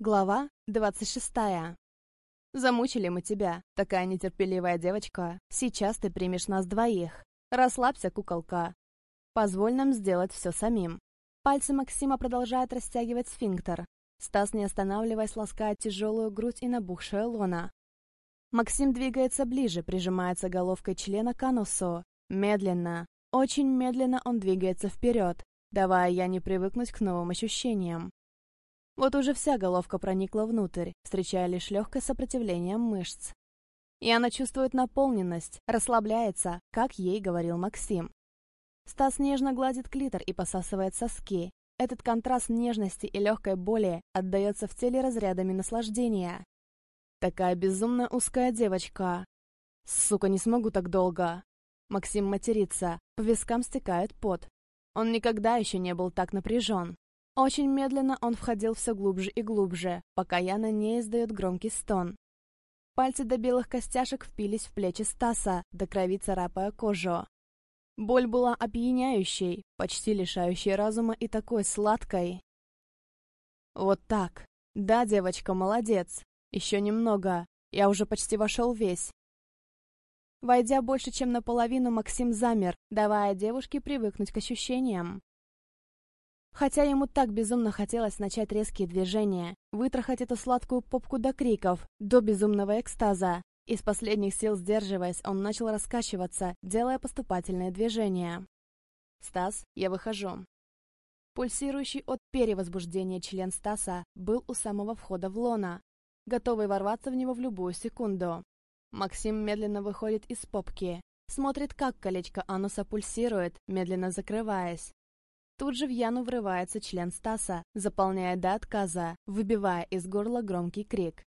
Глава двадцать шестая. Замучили мы тебя, такая нетерпеливая девочка. Сейчас ты примешь нас двоих. Расслабься, куколка. Позволь нам сделать все самим. Пальцы Максима продолжают растягивать сфинктер. Стас, не останавливаясь, ласкает тяжелую грудь и набухшее лона. Максим двигается ближе, прижимается головкой члена к анусу. Медленно, очень медленно он двигается вперед, давая я не привыкнуть к новым ощущениям. Вот уже вся головка проникла внутрь, встречая лишь легкое сопротивление мышц. И она чувствует наполненность, расслабляется, как ей говорил Максим. Стас нежно гладит клитор и посасывает соски. Этот контраст нежности и легкой боли отдается в теле разрядами наслаждения. Такая безумно узкая девочка. Сука, не смогу так долго. Максим матерится, по вискам стекает пот. Он никогда еще не был так напряжен. Очень медленно он входил все глубже и глубже, пока Яна не издает громкий стон. Пальцы до белых костяшек впились в плечи Стаса, до крови царапая кожу. Боль была опьяняющей, почти лишающей разума и такой сладкой. Вот так. Да, девочка, молодец. Еще немного. Я уже почти вошел весь. Войдя больше, чем наполовину, Максим замер, давая девушке привыкнуть к ощущениям. Хотя ему так безумно хотелось начать резкие движения, вытрахать эту сладкую попку до криков, до безумного экстаза. Из последних сил сдерживаясь, он начал раскачиваться, делая поступательные движения. «Стас, я выхожу». Пульсирующий от перевозбуждения член Стаса был у самого входа в лона, готовый ворваться в него в любую секунду. Максим медленно выходит из попки, смотрит, как колечко ануса пульсирует, медленно закрываясь. Тут же в Яну врывается член Стаса, заполняя до отказа, выбивая из горла громкий крик.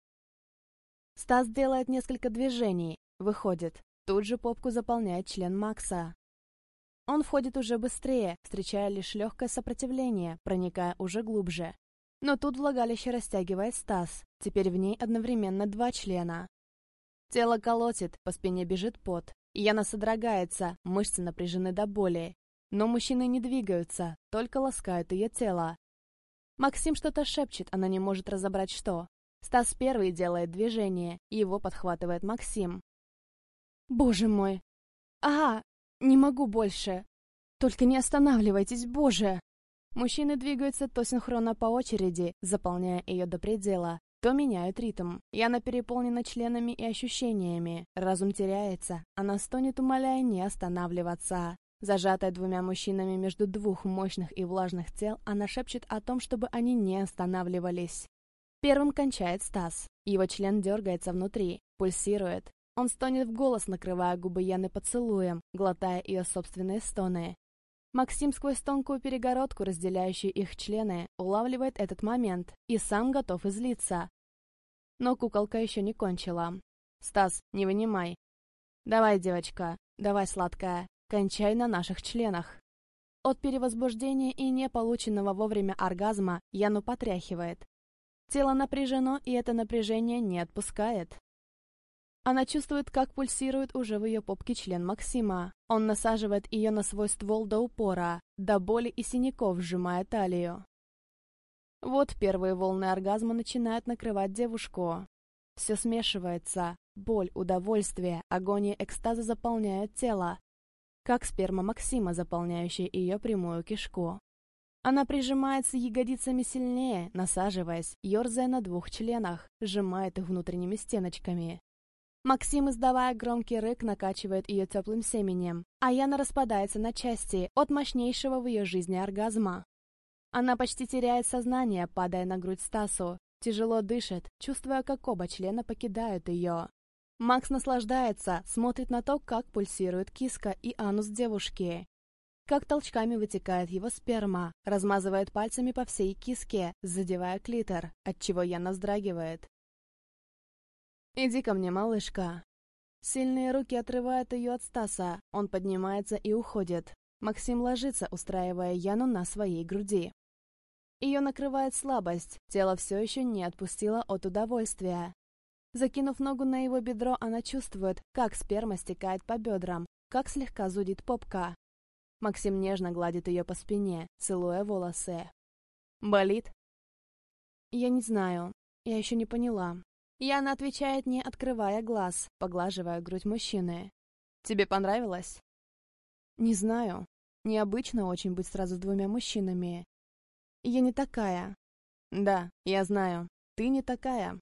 Стас делает несколько движений, выходит. Тут же попку заполняет член Макса. Он входит уже быстрее, встречая лишь легкое сопротивление, проникая уже глубже. Но тут влагалище растягивает Стас, теперь в ней одновременно два члена. Тело колотит, по спине бежит пот. Яна содрогается, мышцы напряжены до боли. Но мужчины не двигаются, только ласкают ее тело. Максим что-то шепчет, она не может разобрать что. Стас первый делает движение, его подхватывает Максим. «Боже мой! Ага, не могу больше! Только не останавливайтесь, боже!» Мужчины двигаются то синхронно по очереди, заполняя ее до предела, то меняют ритм. Яна переполнена членами и ощущениями. Разум теряется, она стонет, умоляя не останавливаться. Зажатая двумя мужчинами между двух мощных и влажных тел, она шепчет о том, чтобы они не останавливались. Первым кончает Стас. Его член дергается внутри, пульсирует. Он стонет в голос, накрывая губы Яны поцелуем, глотая ее собственные стоны. Максим сквозь тонкую перегородку, разделяющую их члены, улавливает этот момент и сам готов излиться. Но куколка еще не кончила. «Стас, не вынимай». «Давай, девочка, давай, сладкая, Кончай на наших членах. От перевозбуждения и неполученного вовремя оргазма Яну потряхивает. Тело напряжено, и это напряжение не отпускает. Она чувствует, как пульсирует уже в ее попке член Максима. Он насаживает ее на свой ствол до упора, до боли и синяков сжимая талию. Вот первые волны оргазма начинают накрывать девушку. Все смешивается. Боль, удовольствие, агония экстаза заполняют тело, как сперма Максима, заполняющая ее прямую кишку. Она прижимается ягодицами сильнее, насаживаясь, ерзая на двух членах, сжимает их внутренними стеночками. Максим, издавая громкий рык, накачивает ее теплым семенем, а Яна распадается на части от мощнейшего в ее жизни оргазма. Она почти теряет сознание, падая на грудь Стасу, тяжело дышит, чувствуя, как оба члена покидают ее. Макс наслаждается, смотрит на то, как пульсирует киска и анус девушки. Как толчками вытекает его сперма, размазывает пальцами по всей киске, задевая клитор, отчего Яна вздрагивает. «Иди ко мне, малышка». Сильные руки отрывают ее от Стаса, он поднимается и уходит. Максим ложится, устраивая Яну на своей груди. Ее накрывает слабость, тело все еще не отпустило от удовольствия. Закинув ногу на его бедро, она чувствует, как сперма стекает по бедрам, как слегка зудит попка. Максим нежно гладит ее по спине, целуя волосы. «Болит?» «Я не знаю. Я еще не поняла. Яна отвечает, не открывая глаз, поглаживая грудь мужчины. «Тебе понравилось?» «Не знаю. Необычно очень быть сразу двумя мужчинами. Я не такая». «Да, я знаю. Ты не такая».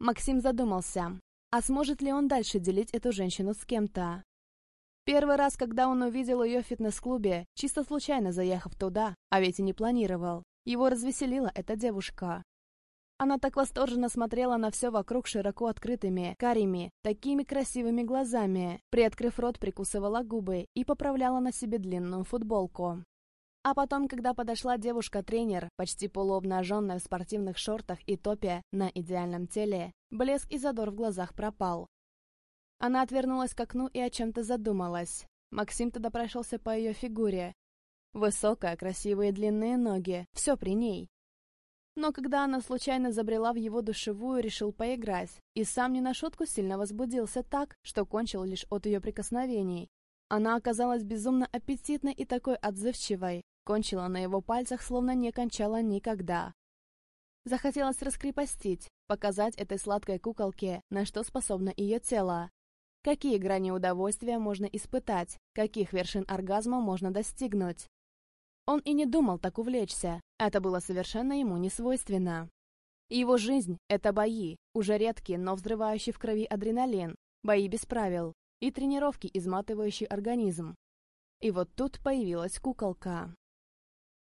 Максим задумался. А сможет ли он дальше делить эту женщину с кем-то? Первый раз, когда он увидел ее в фитнес-клубе, чисто случайно заехав туда, а ведь и не планировал, его развеселила эта девушка. Она так восторженно смотрела на все вокруг широко открытыми, карими, такими красивыми глазами, приоткрыв рот, прикусывала губы и поправляла на себе длинную футболку. А потом, когда подошла девушка-тренер, почти полуобнаженная в спортивных шортах и топе на идеальном теле, блеск и задор в глазах пропал. Она отвернулась к окну и о чем-то задумалась. Максим тогда прошелся по ее фигуре. Высокая, красивые длинные ноги, все при ней. Но когда она случайно забрела в его душевую, решил поиграть, и сам не на шутку сильно возбудился так, что кончил лишь от ее прикосновений. Она оказалась безумно аппетитной и такой отзывчивой, кончила на его пальцах, словно не кончала никогда. Захотелось раскрепостить, показать этой сладкой куколке, на что способно ее тело. Какие грани удовольствия можно испытать, каких вершин оргазма можно достигнуть. Он и не думал так увлечься, это было совершенно ему не свойственно. Его жизнь — это бои, уже редкие, но взрывающие в крови адреналин, бои без правил и тренировки, изматывающие организм. И вот тут появилась куколка.